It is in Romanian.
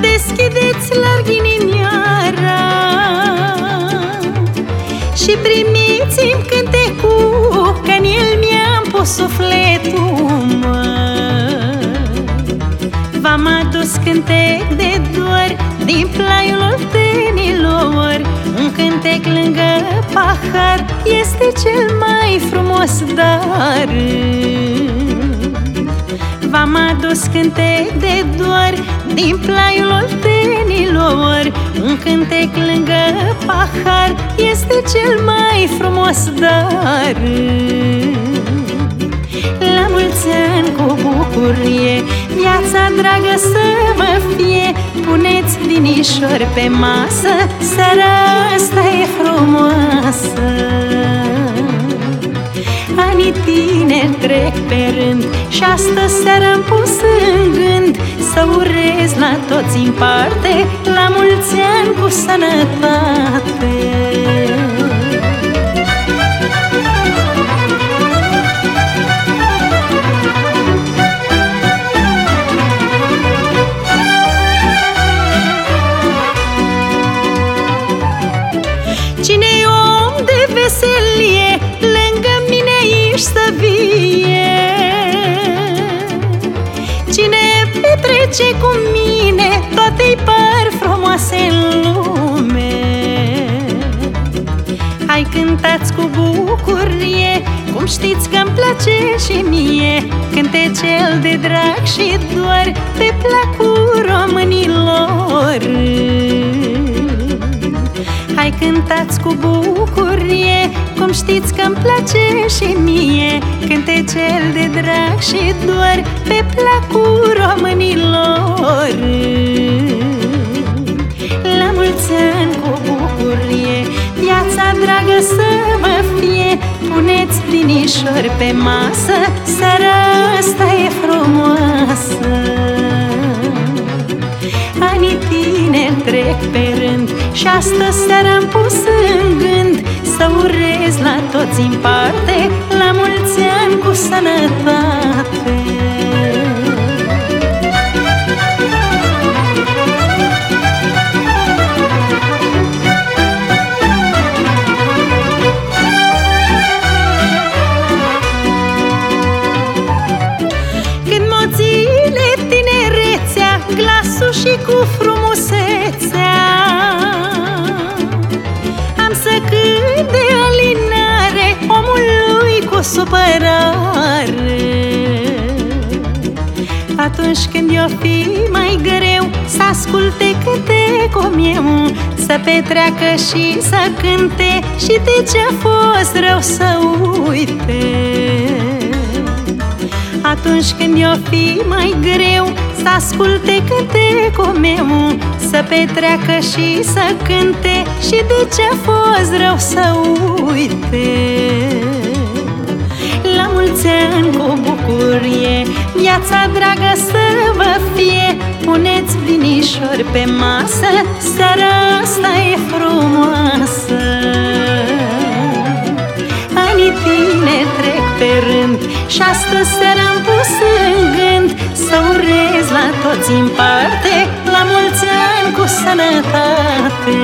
deschideți larg inimioara. Și primiți-mi cântecul Că în el mi-am pus sufletul, mă. V-am adus cântec de dor Din plaiul oltenilor Un cântec lângă pahar Este cel mai frumos dar V-am adus cântec de dor Din plaiul oltenilor. Un cântec lângă pahar Este cel mai frumos dar La mulți ani cu bucurie Viața dragă să vă fie. Puneți vinișori pe masă Seara asta e frumoasă Anii tineri trec pe rând Și astă seară am pus în gând Să urez la toți în parte La mulți ani cu sănătate. Cine e om de veselie Lângă mine ești să vie. Cine petrece cu mine Toate-i par frumoase în lume? Hai cântați cu bucurie Cum știți că-mi place și mie. Cântecel de drag și doar Pe placul românilor Hai cântați cu bucurie Cum știți că-mi place și mie. Cântecel de drag și doar Pe placul românilor. La mulți ani cu bucurie Viața dragă să vă fie. Puneți linișori pe masă Seara asta e frumoasă. Anii tineri trec pe rând Și astă seară am pus în gând Să urez la toți în parte La mulți ani cu sănătate Omului cu supărare atunci când eu fi mai greu Să asculte cântecul meu Să petreacă și să cânte. Și de ce-a fost rău să uite? Atunci când eu fi mai greu Să asculte cântecul meu Să petreacă și să cânte. Și de ce-a fost rău să uite La mulți ani cu bucurie. Viața dragă să vă fie. Puneți vinișori pe masă Seara asta e frumoasă. Anii tineri trec pe rând Și astăzi seara am pus în gând Să urez la toți în parte La mulți ani cu sănătate